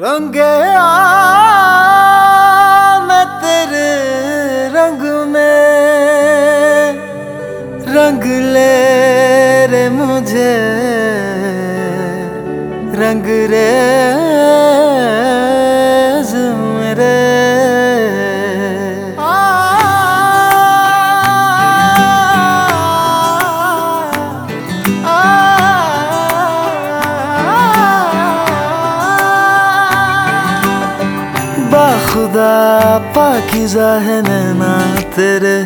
रंगे मैं तेरे रंग में। रंग ले रे मुझे रंग रे बाखुदा पाकिजा है नैना तेरे।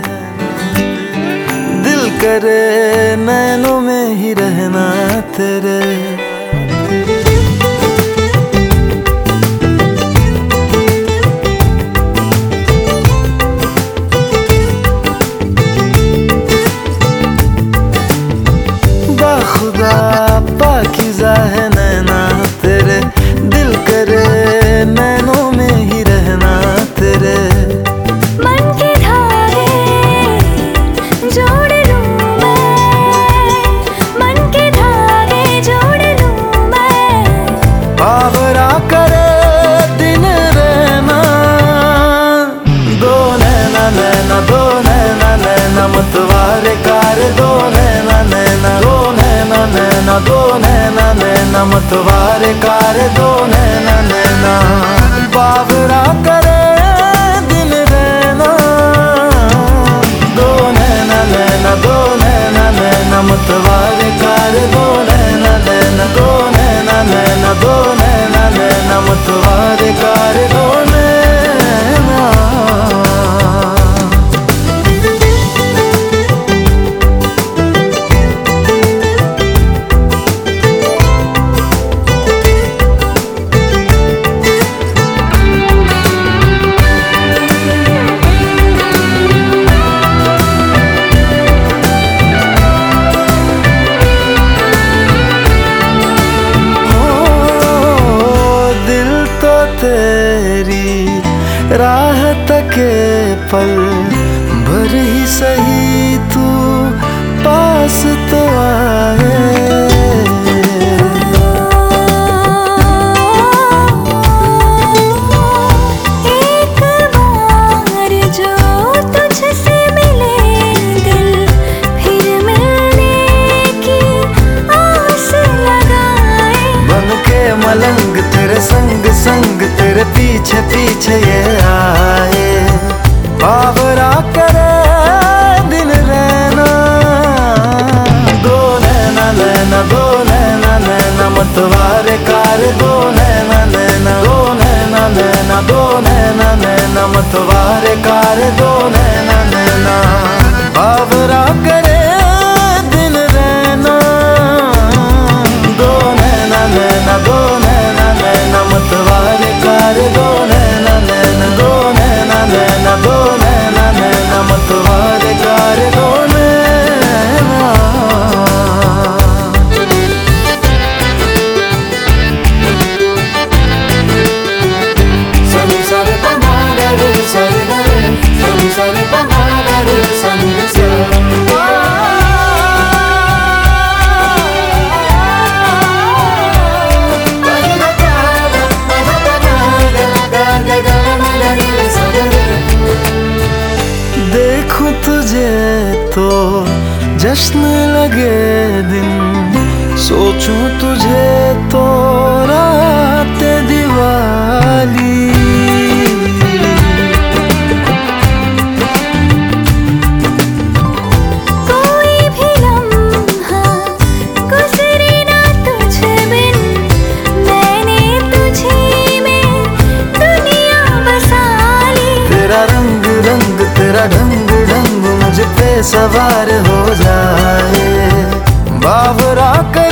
दिल करे नैनों में ही रहना तेरे। नैना दो नैना नैना मतवार कार दो नैना नैना। बाबरा करे राह तके पल भर ही सही तू संग संग तेरे पीछे पीछे ये आए। बाबरा करे दिन रहना। दो नैना नैना, दो नैना नैना, मतवारे कार, दो नैना नैना, दो नैना नैना, दो नैना नैना, मतवारे कार, दो नैना जश्न लगे दिन। सोचूं तुझे तो रात दिवाली। कोई भी लम्हा गुजरे ना तुझ बिन। मैंने तुझी में दुनिया बसा ली। तेरा रंग रंग तेरा ढंग ढंग मुझ पे सवार हो जाए बाबरा के